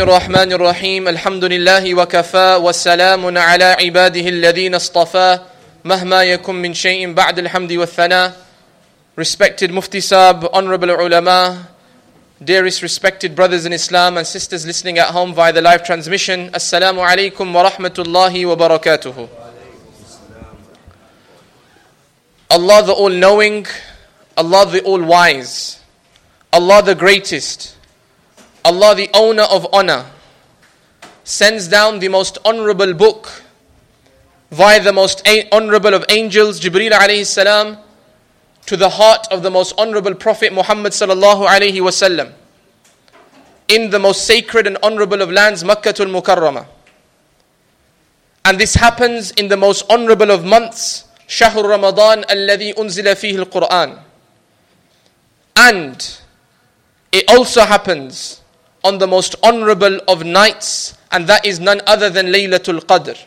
الرحمن الرحيم الحمد لله وكفى والسلام على عباده الذين اصطفى مهما يكن من شيء بعد الحمد والثناء Respected Mufti Sab, Honorable Ulama, dearest respected brothers in Islam and sisters listening at home via the live transmission, Assalamu alaikum wa rahmatullahi wa barakatuhu. Allah the All-Knowing, Allah the All-Wise, Allah the Greatest, Allah, the owner of honor, sends down the most honorable book via the most honorable of angels, Jibreel alayhi salam, to the heart of the most honorable Prophet Muhammad sallallahu alayhi wasallam, in the most sacred and honorable of lands, Makkah Makkatul Mukarramah. And this happens in the most honorable of months, Shahr Ramadan alladhi unzila fihi al-Quran. And it also happens on the most honorable of nights, and that is none other than Laylatul Qadr.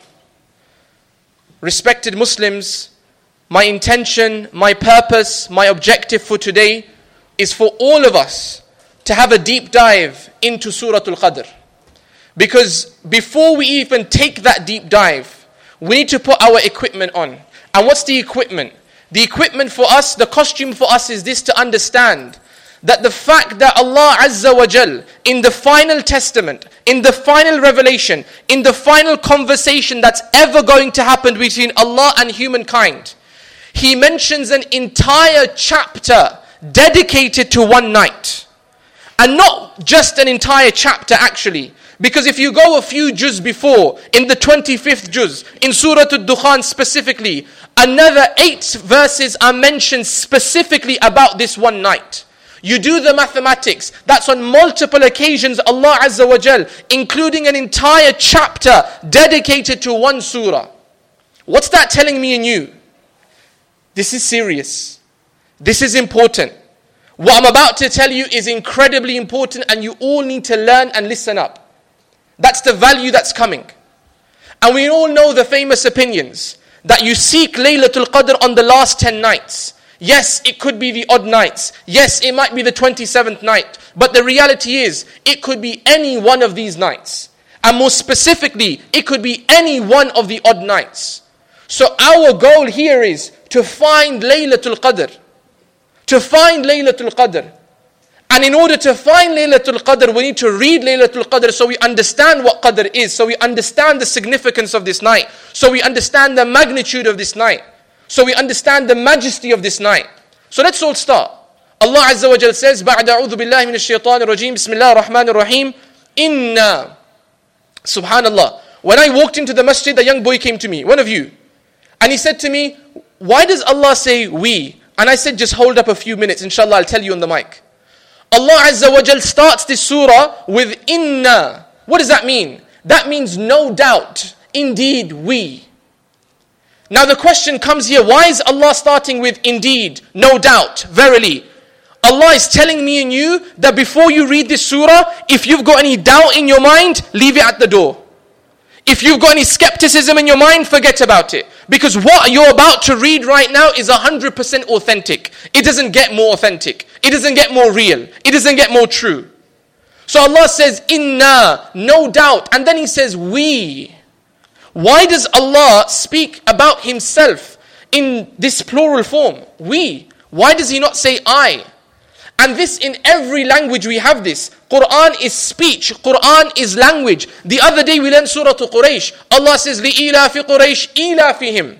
Respected Muslims, my intention, my purpose, my objective for today is for all of us to have a deep dive into Suratul Qadr. Because before we even take that deep dive, we need to put our equipment on. And what's the equipment? The equipment for us, the costume for us is this to understand that the fact that Allah Azza wa Jal, in the final testament, in the final revelation, in the final conversation that's ever going to happen between Allah and humankind, He mentions an entire chapter dedicated to one night. And not just an entire chapter actually. Because if you go a few juz before, in the 25th juz, in Surah Al-Dukhan specifically, another eight verses are mentioned specifically about this one night. You do the mathematics. That's on multiple occasions Allah Azza wa Jal, including an entire chapter dedicated to one surah. What's that telling me and you? This is serious. This is important. What I'm about to tell you is incredibly important and you all need to learn and listen up. That's the value that's coming. And we all know the famous opinions that you seek Laylatul Qadr on the last 10 nights. Yes, it could be the odd nights. Yes, it might be the 27th night. But the reality is, it could be any one of these nights. And more specifically, it could be any one of the odd nights. So our goal here is to find Laylatul Qadr. To find Laylatul Qadr. And in order to find Laylatul Qadr, we need to read Laylatul Qadr so we understand what Qadr is, so we understand the significance of this night, so we understand the magnitude of this night so we understand the majesty of this night. So let's all start. Allah Azza wa Jal says, بعد أعوذ بالله من الشيطان الرجيم بسم الله الرحمن الرحيم إنا Subhanallah. When I walked into the masjid, a young boy came to me, one of you, and he said to me, Why does Allah say we? And I said, Just hold up a few minutes, inshallah, I'll tell you on the mic. Allah Azza wa Jal starts this surah with inna. What does that mean? That means no doubt, indeed, we. Now the question comes here why is Allah starting with indeed, no doubt, verily? Allah is telling me and you that before you read this surah, if you've got any doubt in your mind, leave it at the door. If you've got any skepticism in your mind, forget about it. Because what you're about to read right now is 100% authentic. It doesn't get more authentic. It doesn't get more real. It doesn't get more true. So Allah says, Inna, no doubt. And then He says, We. Why does Allah speak about Himself in this plural form? We. Why does He not say I? And this in every language we have this. Quran is speech. Quran is language. The other day we learned Surah to Quraysh. Allah says, لِإِلَافِ قُرَيْشِ إِلَافِهِمْ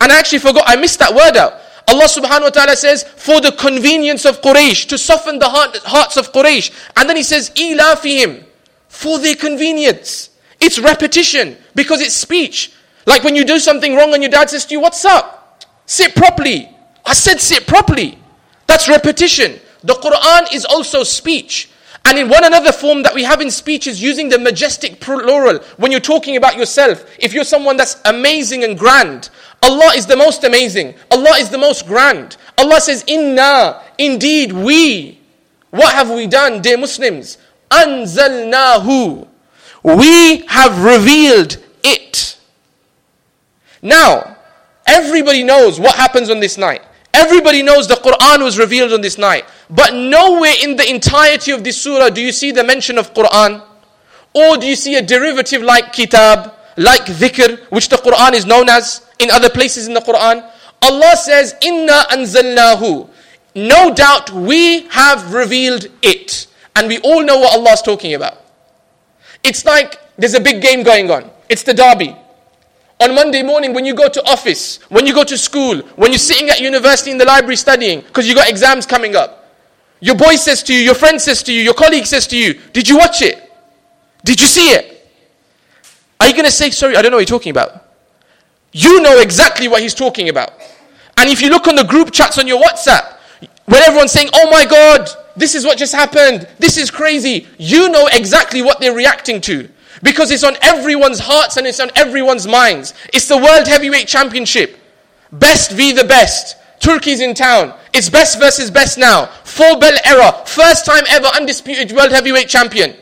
And I actually forgot, I missed that word out. Allah subhanahu wa ta'ala says, for the convenience of Quraysh, to soften the heart, hearts of Quraysh. And then He says, إِلَافِهِمْ For their convenience. It's repetition because it's speech. Like when you do something wrong and your dad says to you, What's up? Sit properly. I said sit properly. That's repetition. The Quran is also speech. And in one another form that we have in speech is using the majestic plural when you're talking about yourself. If you're someone that's amazing and grand, Allah is the most amazing. Allah is the most grand. Allah says, Inna, indeed we. What have we done, dear Muslims? Anzalnahu. We have revealed it. Now, everybody knows what happens on this night. Everybody knows the Quran was revealed on this night. But nowhere in the entirety of this surah do you see the mention of Quran. Or do you see a derivative like kitab, like dhikr, which the Quran is known as in other places in the Quran? Allah says, Inna anzalnahu. No doubt we have revealed it. And we all know what Allah is talking about. It's like there's a big game going on. It's the derby. On Monday morning, when you go to office, when you go to school, when you're sitting at university in the library studying, because you got exams coming up, your boy says to you, your friend says to you, your colleague says to you, Did you watch it? Did you see it? Are you going to say, Sorry, I don't know what you're talking about? You know exactly what he's talking about. And if you look on the group chats on your WhatsApp, when everyone's saying, Oh my God, this is what just happened, this is crazy, you know exactly what they're reacting to. Because it's on everyone's hearts and it's on everyone's minds. It's the World Heavyweight Championship. Best v the best. Turkey's in town. It's best versus best now. Four bell era. First time ever undisputed World Heavyweight Champion.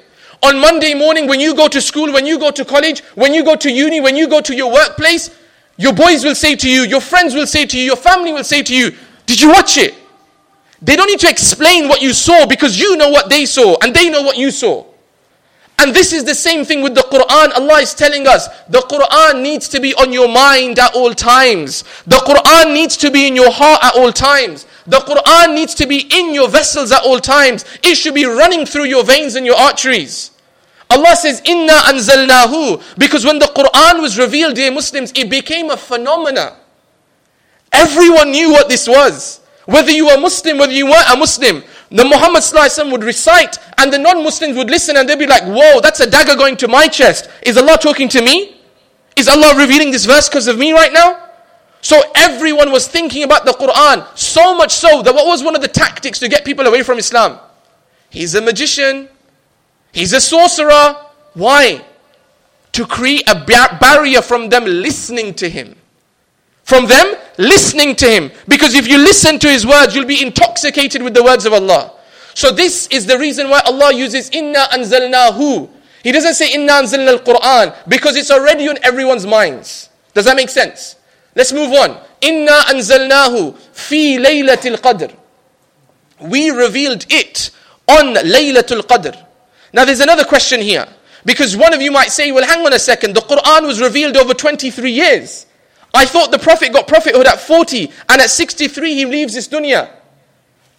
On Monday morning, when you go to school, when you go to college, when you go to uni, when you go to your workplace, your boys will say to you, your friends will say to you, your family will say to you, Did you watch it? They don't need to explain what you saw because you know what they saw and they know what you saw. And this is the same thing with the Quran. Allah is telling us the Quran needs to be on your mind at all times. The Quran needs to be in your heart at all times. The Quran needs to be in your vessels at all times. It should be running through your veins and your arteries. Allah says, Inna anzalnahu. Because when the Quran was revealed, dear Muslims, it became a phenomena. Everyone knew what this was. Whether you were Muslim, whether you weren't a Muslim, the Muhammad would recite and the non-Muslims would listen and they'd be like, whoa, that's a dagger going to my chest. Is Allah talking to me? Is Allah revealing this verse because of me right now? So everyone was thinking about the Quran, so much so that what was one of the tactics to get people away from Islam? He's a magician. He's a sorcerer. Why? To create a barrier from them listening to him from them listening to him. Because if you listen to his words, you'll be intoxicated with the words of Allah. So this is the reason why Allah uses inna anzalnahu. He doesn't say inna anzalna al-Quran because it's already on everyone's minds. Does that make sense? Let's move on. Inna anzalnahu fi laylatil qadr. We revealed it on laylatul qadr. Now there's another question here. Because one of you might say, well hang on a second, the Quran was revealed over 23 years. I thought the Prophet got prophethood at 40 and at 63 he leaves this dunya.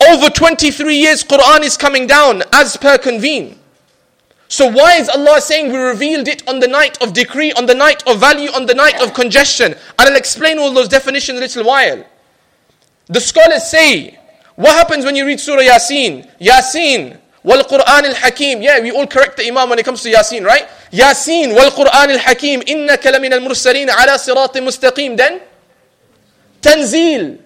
Over 23 years Quran is coming down as per convene. So why is Allah saying we revealed it on the night of decree, on the night of value, on the night of congestion? And I'll explain all those definitions in a little while. The scholars say, what happens when you read Surah Yasin? Yasin, wal Quran al Hakim. Yeah, we all correct the Imam when it comes to Yasin, right? Yasin wal Quran al Hakim innaka lamin al mursalin ala sirat mustaqim. Then Tanzil.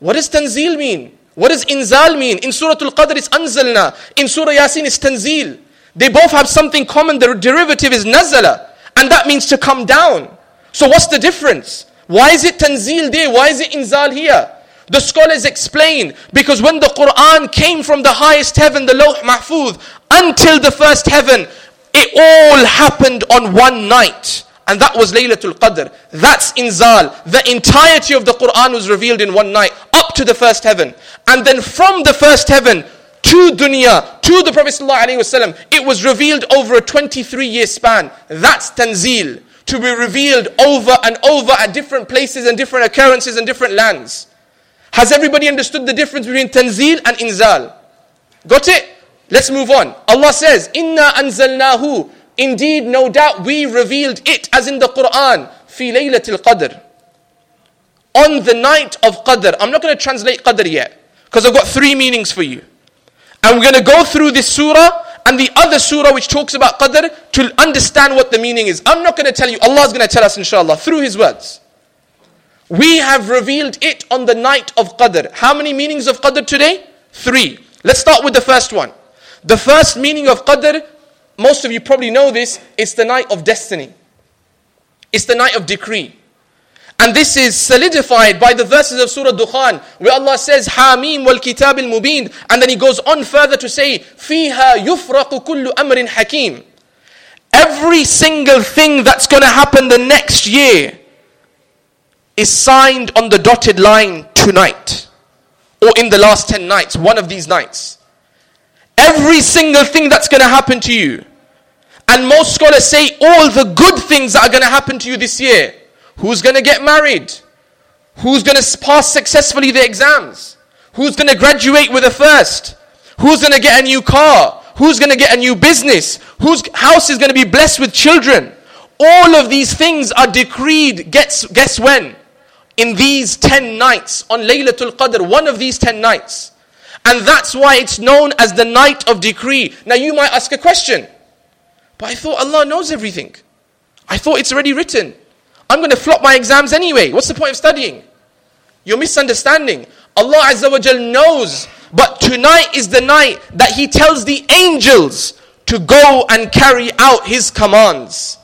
What does Tanzil mean? What does Inzal mean? In Surah Al Qadr it's Anzalna. In Surah Yasin it's Tanzil. They both have something common. The derivative is Nazala. And that means to come down. So what's the difference? Why is it Tanzil there? Why is it Inzal here the scholars explain because when the Quran came from the highest heaven, the Lawh Mahfuz, until the first heaven, it all happened on one night. And that was Laylatul Qadr. That's inzal. The entirety of the Quran was revealed in one night, up to the first heaven. And then from the first heaven to dunya, to the Prophet ﷺ, it was revealed over a 23 year span. That's tanzil. To be revealed over and over at different places and different occurrences and different lands. Has everybody understood the difference between tanzil and inzal? Got it? Let's move on. Allah says, Inna anzalnahu. Indeed, no doubt we revealed it, as in the Quran, fi laylatil qadr. On the night of Qadr. I'm not going to translate Qadr yet, because I've got three meanings for you. And we're going to go through this surah and the other surah which talks about Qadr to understand what the meaning is. I'm not going to tell you, Allah is going to tell us inshallah through His words. We have revealed it on the night of Qadr. How many meanings of Qadr today? Three. Let's start with the first one. The first meaning of Qadr, most of you probably know this, it's the night of destiny. It's the night of decree. And this is solidified by the verses of Surah Dukhan, where Allah says, Hamim wal kitab al mubin. And then He goes on further to say, Fiha yufraqu kullu amrin hakim. Every single thing that's going to happen the next year is signed on the dotted line tonight. Or in the last 10 nights, one of these nights. Every single thing that's going to happen to you. And most scholars say all the good things that are going to happen to you this year. Who's going to get married? Who's going to pass successfully the exams? Who's going to graduate with a first? Who's going to get a new car? Who's going to get a new business? Whose house is going to be blessed with children? All of these things are decreed. Guess, guess when? In these 10 nights on Laylatul Qadr, one of these 10 nights. And that's why it's known as the night of decree. Now you might ask a question. But I thought Allah knows everything. I thought it's already written. I'm going to flop my exams anyway. What's the point of studying? You're misunderstanding. Allah Azza wa Jal knows. But tonight is the night that He tells the angels to go and carry out His commands.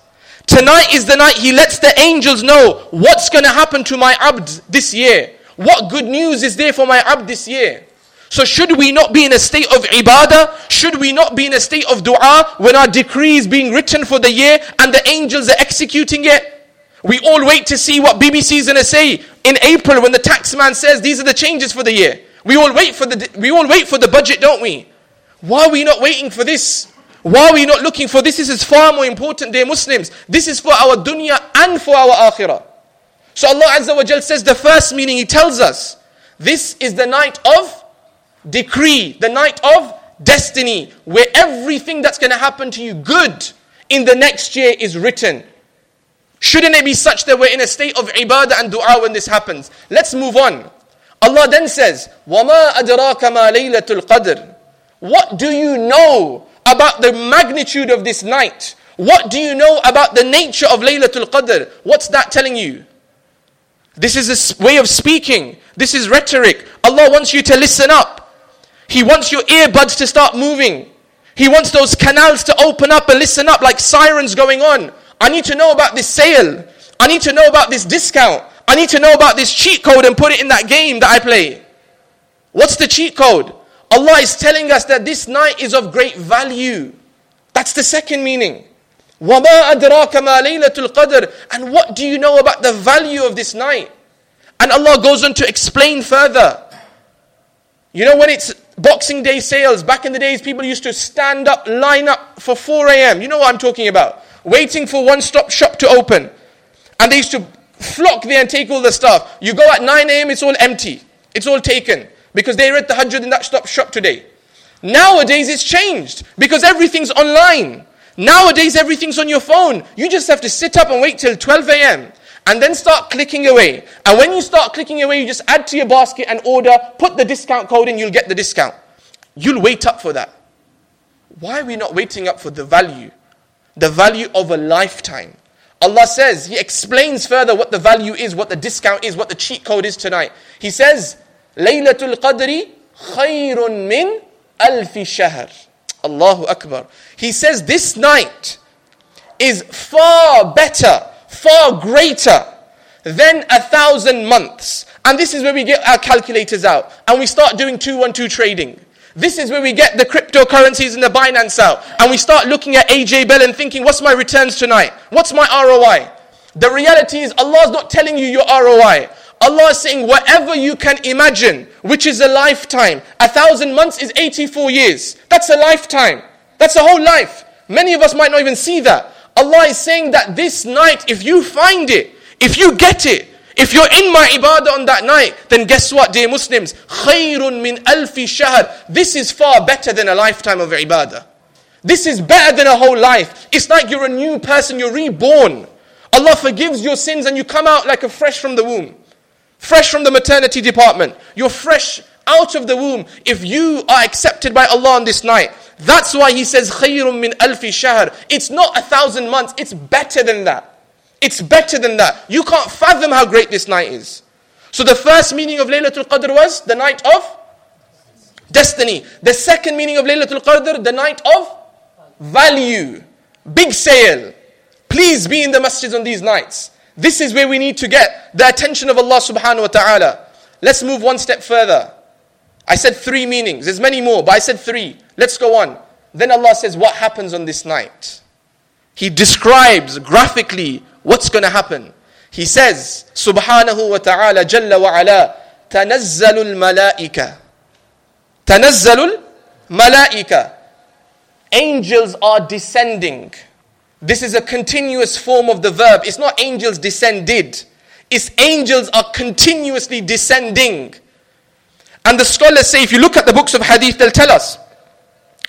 Tonight is the night He lets the angels know what's going to happen to my abd this year. What good news is there for my abd this year? So should we not be in a state of ibadah? Should we not be in a state of dua when our decree is being written for the year and the angels are executing it? We all wait to see what BBC is going to say in April when the tax man says these are the changes for the year. We all wait for the we all wait for the budget, don't we? Why are we not waiting for this? Why are we not looking for this? This is far more important, dear Muslims. This is for our dunya and for our akhirah. So Allah Azza wa Jal says the first meaning He tells us, this is the night of decree, the night of destiny, where everything that's going to happen to you good in the next year is written. Shouldn't it be such that we're in a state of ibadah and dua when this happens? Let's move on. Allah then says, وَمَا أَدْرَاكَ مَا لَيْلَةُ الْقَدْرِ What do you know about the magnitude of this night? What do you know about the nature of Laylatul Qadr? What's that telling you? This is a way of speaking. This is rhetoric. Allah wants you to listen up. He wants your earbuds to start moving. He wants those canals to open up and listen up like sirens going on. I need to know about this sale. I need to know about this discount. I need to know about this cheat code and put it in that game that I play. What's the cheat code? Allah is telling us that this night is of great value. That's the second meaning. وَمَا أَدْرَاكَ مَا لَيْلَةُ الْقَدْرِ And what do you know about the value of this night? And Allah goes on to explain further. You know when it's Boxing Day sales, back in the days, people used to stand up, line up for 4 a.m. You know what I'm talking about. Waiting for one stop shop to open. And they used to flock there and take all the stuff. You go at 9 a.m., it's all empty. It's all taken. Because they read the hundred in that stop shop today. Nowadays, it's changed. Because everything's online. Nowadays, everything's on your phone. You just have to sit up and wait till 12 a.m and then start clicking away. And when you start clicking away, you just add to your basket and order, put the discount code in, you'll get the discount. You'll wait up for that. Why are we not waiting up for the value? The value of a lifetime. Allah says, He explains further what the value is, what the discount is, what the cheat code is tonight. He says, Laylatul Qadri khayrun min alfi shahr. Allahu Akbar. He says this night is far better far greater than a thousand months. And this is where we get our calculators out and we start doing 212 trading. This is where we get the cryptocurrencies and the Binance out. And we start looking at AJ Bell and thinking, what's my returns tonight? What's my ROI? The reality is, Allah is not telling you your ROI. Allah is saying, whatever you can imagine, which is a lifetime. A thousand months is 84 years. That's a lifetime. That's a whole life. Many of us might not even see that. Allah is saying that this night, if you find it, if you get it, if you're in my ibadah on that night, then guess what, dear Muslims? Khayrun min alfi shahr. This is far better than a lifetime of ibadah. This is better than a whole life. It's like you're a new person, you're reborn. Allah forgives your sins and you come out like a fresh from the womb Fresh from the maternity department. You're fresh out of the womb. If you are accepted by Allah on this night, that's why he says خَيْرٌ min alfi shahr. It's not a thousand months, it's better than that. It's better than that. You can't fathom how great this night is. So the first meaning of Laylatul Qadr was the night of destiny. The second meaning of Laylatul Qadr, the night of value. Big sale. Please be in the masjid on these nights. This is where we need to get the attention of Allah subhanahu wa ta'ala. Let's move one step further. I said three meanings. There's many more, but I said three. Let's go on. Then Allah says, What happens on this night? He describes graphically what's going to happen. He says, Subhanahu wa ta'ala, Jalla wa ala, Tanazzalul malaika. Tanazzalul malaika. Angels are descending. This is a continuous form of the verb. It's not angels descended. It's angels are continuously descending. And the scholars say, if you look at the books of hadith, they'll tell us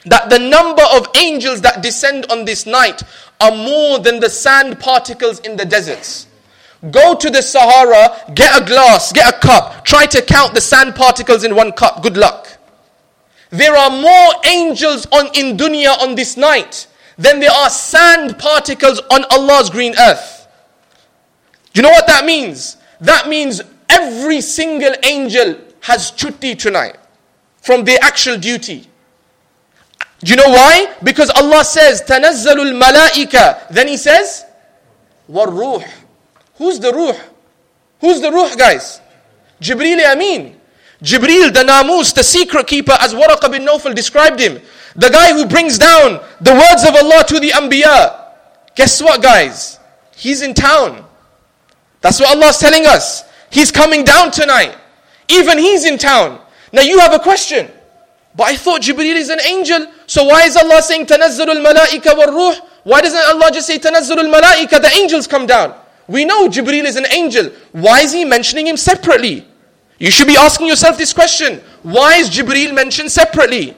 that the number of angels that descend on this night are more than the sand particles in the deserts. Go to the Sahara, get a glass, get a cup, try to count the sand particles in one cup. Good luck. There are more angels on in dunya on this night than there are sand particles on Allah's green earth. Do you know what that means? That means every single angel has chutti tonight from their actual duty. Do you know why? Because Allah says, تَنَزَّلُ الْمَلَائِكَ Then He says, وَالْرُوحِ Who's the ruh? Who's the ruh, guys? Jibreel Amin. Jibreel, the Namus, the secret keeper, as Waraqa bin Nawfal described him. The guy who brings down the words of Allah to the Anbiya. Guess what, guys? He's in town. That's what Allah's telling us. He's coming down tonight. Even he's in town. Now you have a question. But I thought Jibreel is an angel. So why is Allah saying Tanazzalul Malaika wa Ruh? Why doesn't Allah just say Tanazzalul Malaika? The angels come down. We know Jibreel is an angel. Why is he mentioning him separately? You should be asking yourself this question. Why is Jibreel mentioned separately?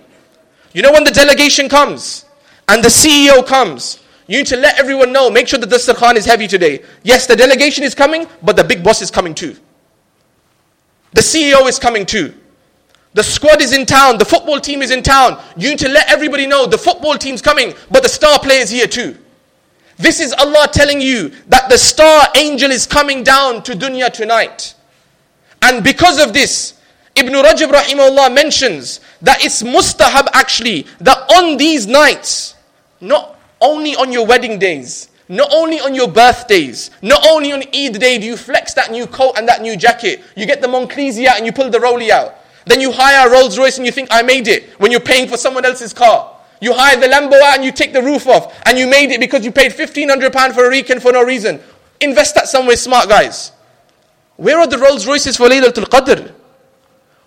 You know when the delegation comes and the CEO comes, you need to let everyone know, make sure that the Dastakhan is heavy today. Yes, the delegation is coming, but the big boss is coming too. The CEO is coming too. The squad is in town, the football team is in town. You need to let everybody know the football team's coming, but the star player is here too. This is Allah telling you that the star angel is coming down to dunya tonight. And because of this, Ibn Rajab rahimahullah mentions that it's mustahab actually that on these nights, not only on your wedding days, not only on your birthdays, not only on Eid day do you flex that new coat and that new jacket. You get the Monclisi out and you pull the Rolly out. Then you hire a Rolls Royce and you think, I made it, when you're paying for someone else's car. You hire the Lambo out and you take the roof off and you made it because you paid £1,500 for a weekend for no reason. Invest that somewhere smart, guys. Where are the Rolls Royces for Laylatul Qadr?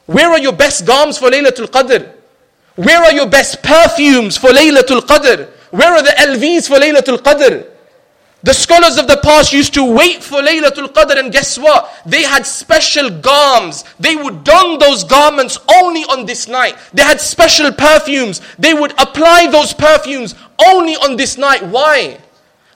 Where are your best garms for Laylatul Qadr? Where are your best perfumes for Laylatul Qadr? Where are the LVs for Laylatul Qadr? The scholars of the past used to wait for Laylatul Qadr, and guess what? They had special garments. They would don those garments only on this night. They had special perfumes. They would apply those perfumes only on this night. Why?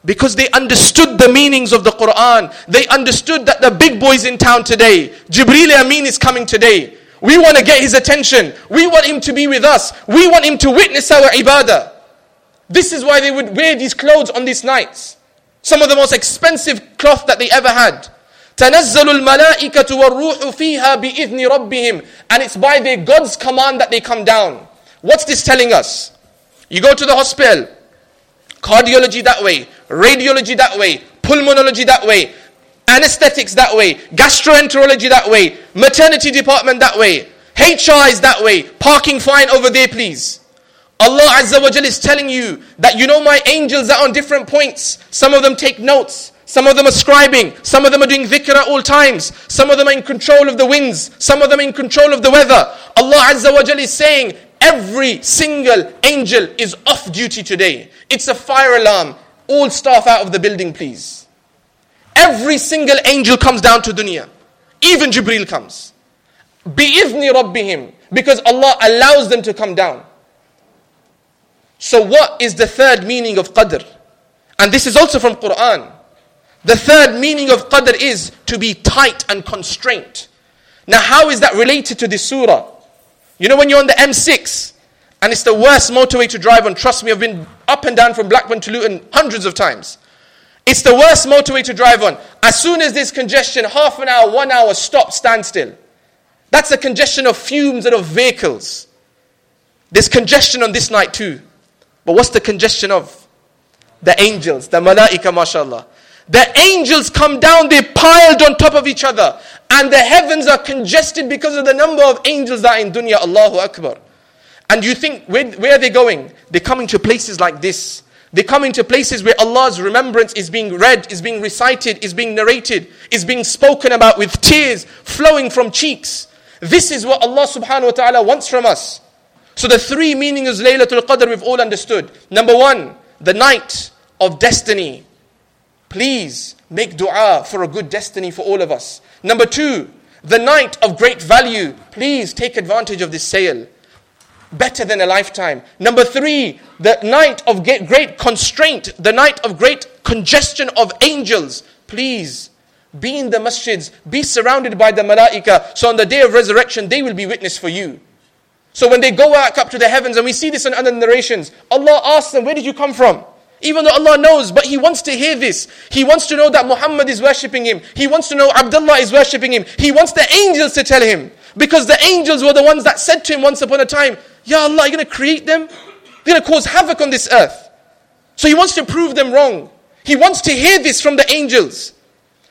Because they understood the meanings of the Quran. They understood that the big boy's in town today. Jibreel Amin is coming today. We want to get his attention. We want him to be with us. We want him to witness our ibadah. This is why they would wear these clothes on these nights. Some of the most expensive cloth that they ever had. تنزل الملائكة والروح فيها بإذن ربهم and it's by their God's command that they come down. What's this telling us? You go to the hospital, cardiology that way, radiology that way, pulmonology that way, anesthetics that way, gastroenterology that way, maternity department that way, HR is that way, parking fine over there please. Allah Azza wa Jal is telling you that you know my angels are on different points. Some of them take notes. Some of them are scribing. Some of them are doing dhikr at all times. Some of them are in control of the winds. Some of them are in control of the weather. Allah Azza wa Jal is saying every single angel is off duty today. It's a fire alarm. All staff out of the building, please. Every single angel comes down to dunya. Even Jibril comes. بِإِذْنِ رَبِّهِمْ Because Allah allows them to come down. So what is the third meaning of qadr? And this is also from Quran. The third meaning of qadr is to be tight and constraint. Now how is that related to this surah? You know when you're on the M6 and it's the worst motorway to drive on, trust me, I've been up and down from Blackburn to Luton hundreds of times. It's the worst motorway to drive on. As soon as there's congestion, half an hour, one hour, stop, stand still. That's a congestion of fumes and of vehicles. There's congestion on this night too. But what's the congestion of? The angels, the malaika, mashallah. The angels come down, they're piled on top of each other. And the heavens are congested because of the number of angels that are in dunya. Allahu Akbar. And you think, where, where are they going? They're coming to places like this. They come into places where Allah's remembrance is being read, is being recited, is being narrated, is being spoken about with tears flowing from cheeks. This is what Allah subhanahu wa ta'ala wants from us. So the three meanings of Laylatul Qadr we've all understood. Number one, the night of destiny. Please make dua for a good destiny for all of us. Number two, the night of great value. Please take advantage of this sale. Better than a lifetime. Number three, the night of great constraint, the night of great congestion of angels. Please be in the masjids, be surrounded by the malaika, so on the day of resurrection they will be witness for you. So when they go back up to the heavens, and we see this in other narrations, Allah asks them, Where did you come from? Even though Allah knows, but He wants to hear this. He wants to know that Muhammad is worshipping Him. He wants to know Abdullah is worshipping Him. He wants the angels to tell Him. Because the angels were the ones that said to Him once upon a time, Ya Allah, you're going to create them? You're going to cause havoc on this earth. So He wants to prove them wrong. He wants to hear this from the angels.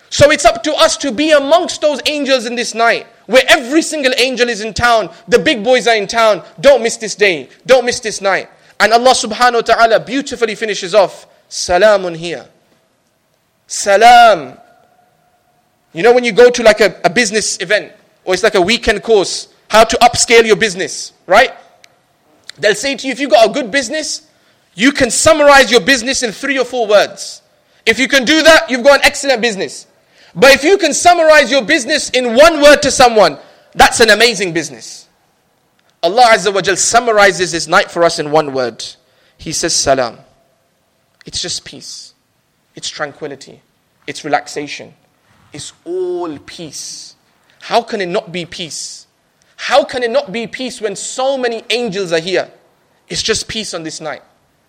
So it's up to us to be amongst those angels in this night, where every single angel is in town, the big boys are in town. Don't miss this day, don't miss this night. And Allah subhanahu wa ta'ala beautifully finishes off, Salamun hiya. Salam. You know when you go to like a, a business event, or it's like a weekend course, how to upscale your business, right? They'll say to you, if you've got a good business, you can summarize your business in three or four words. If you can do that, you've got an excellent business. But if you can summarize your business in one word to someone, that's an amazing business. Allah Azza wa summarizes His night for us in one word. He says, Salam. It's just peace, it's tranquility, it's relaxation, it's all peace. How can it not be peace? How can it not be peace when so many angels are here? It's just peace on this night.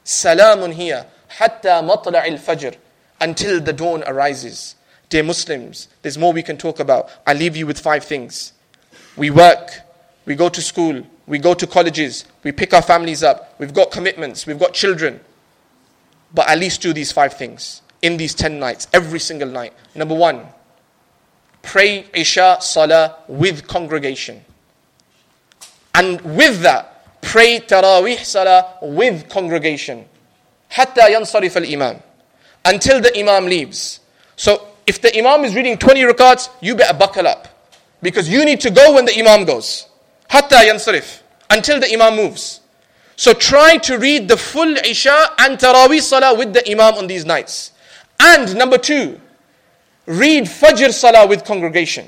Salamun hiya, hatta matla' al-fajr, until the dawn arises. Dear Muslims, there's more we can talk about. I leave you with five things. We work, we go to school, we go to colleges, we pick our families up, we've got commitments, we've got children. But at least do these five things in these 10 nights, every single night. Number one, pray Isha Salah with congregation. And with that, pray Taraweeh Salah with congregation. Hatta yansarif al-imam. Until the imam leaves. So if the Imam is reading 20 rakats, you better buckle up. Because you need to go when the Imam goes. Hatta yansarif. Until the Imam moves. So try to read the full Isha and Taraweeh Salah with the Imam on these nights. And number two, read Fajr Salah with congregation.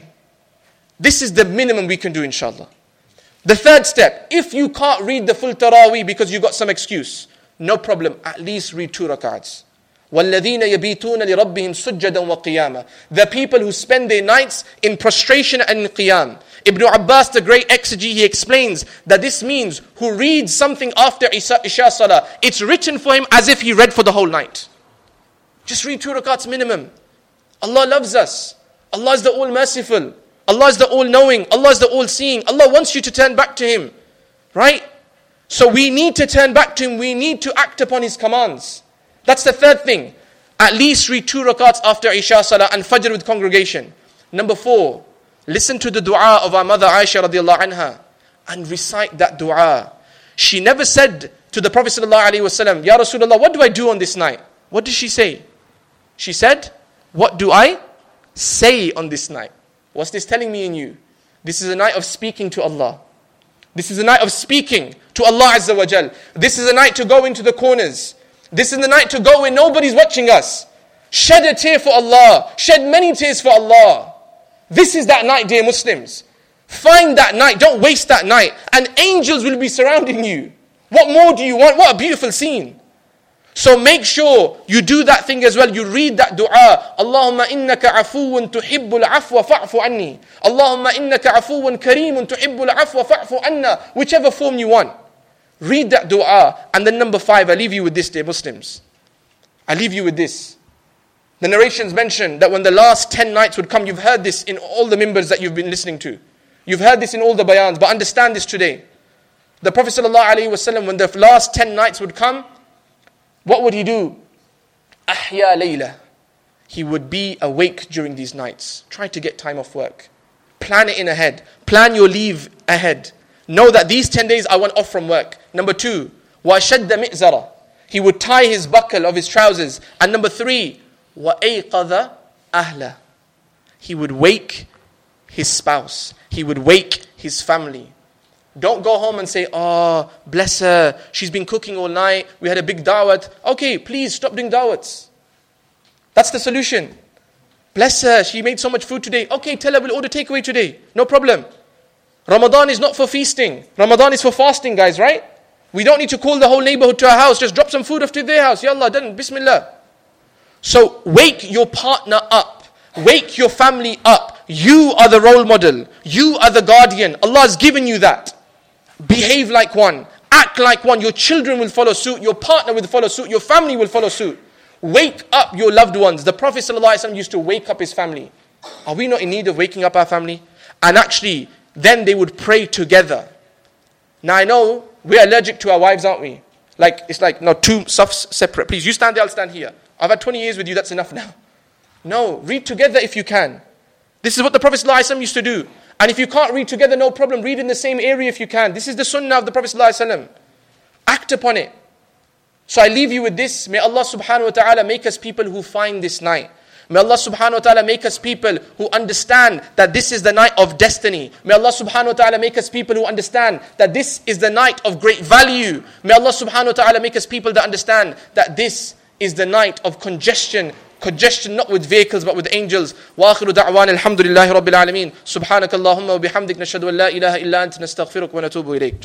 This is the minimum we can do, inshallah. The third step, if you can't read the full Taraweeh because you got some excuse, no problem, at least read two rakats. وَالَّذِينَ يَبِيتُونَ لِرَبِّهِمْ سُجَّدًا وَقِيَامًا The people who spend their nights in prostration and in qiyam. Ibn Abbas, the great exegete, he explains that this means who reads something after Isha, Isha Salah, it's written for him as if he read for the whole night. Just read two rakats minimum. Allah loves us. Allah is the all merciful. Allah is the all knowing. Allah is the all seeing. Allah wants you to turn back to Him. Right? So we need to turn back to Him. We need to act upon His commands. That's the third thing. At least read two rakats after Isha Salah and Fajr with congregation. Number four, listen to the dua of our mother Aisha radiallahu anha and recite that dua. She never said to the Prophet sallallahu alaihi wasallam, Ya Rasulullah, what do I do on this night? What did she say? She said, What do I say on this night? What's this telling me and you? This is a night of speaking to Allah. This is a night of speaking to Allah Azza wa Jal. This is a night to go into the corners. This is the night to go when nobody's watching us. Shed a tear for Allah. Shed many tears for Allah. This is that night, dear Muslims. Find that night. Don't waste that night. And angels will be surrounding you. What more do you want? What a beautiful scene. So make sure you do that thing as well. You read that dua. Allahumma innaka afuun tuhibbul afwa fa'fu anni. Allahumma innaka afuun kareemun tuhibbul afwa fa'fu anna. Whichever form you want. Read that dua. And then number five, I leave you with this, dear Muslims. I leave you with this. The narrations mention that when the last 10 nights would come, you've heard this in all the members that you've been listening to. You've heard this in all the bayans, but understand this today. The Prophet ﷺ, when the last 10 nights would come, what would he do? Ahya layla. He would be awake during these nights. Try to get time off work. Plan it in ahead. Plan your leave ahead. Know that these 10 days I want off from work. Number two, وَشَدَّ مِئْزَرَ He would tie his buckle of his trousers. And number three, وَأَيْقَظَ أَهْلَ He would wake his spouse. He would wake his family. Don't go home and say, Oh, bless her. She's been cooking all night. We had a big dawat. Okay, please stop doing dawats. That's the solution. Bless her. She made so much food today. Okay, tell her we'll order takeaway today. No problem. Ramadan is not for feasting. Ramadan is for fasting, guys, right? We don't need to call the whole neighborhood to our house. Just drop some food off to their house. Yallah, done. Bismillah. So wake your partner up. Wake your family up. You are the role model. You are the guardian. Allah has given you that. Behave like one. Act like one. Your children will follow suit. Your partner will follow suit. Your family will follow suit. Wake up your loved ones. The Prophet ﷺ used to wake up his family. Are we not in need of waking up our family? And actually, then they would pray together. Now I know we're allergic to our wives, aren't we? Like, it's like, no, two safs separate. Please, you stand there, I'll stand here. I've had 20 years with you, that's enough now. No, read together if you can. This is what the Prophet ﷺ used to do. And if you can't read together, no problem. Read in the same area if you can. This is the sunnah of the Prophet ﷺ. Act upon it. So I leave you with this. May Allah subhanahu wa ta'ala make us people who find this night. May Allah subhanahu wa ta'ala make us people who understand that this is the night of destiny. May Allah subhanahu wa ta'ala make us people who understand that this is the night of great value. May Allah subhanahu wa ta'ala make us people that understand that this is the night of congestion congestion not with vehicles but with angels واخر دعوانا الحمد لله رب العالمين سبحانك اللهم وبحمدك نشهد ان لا اله الا انت نستغفرك ونتوب اليك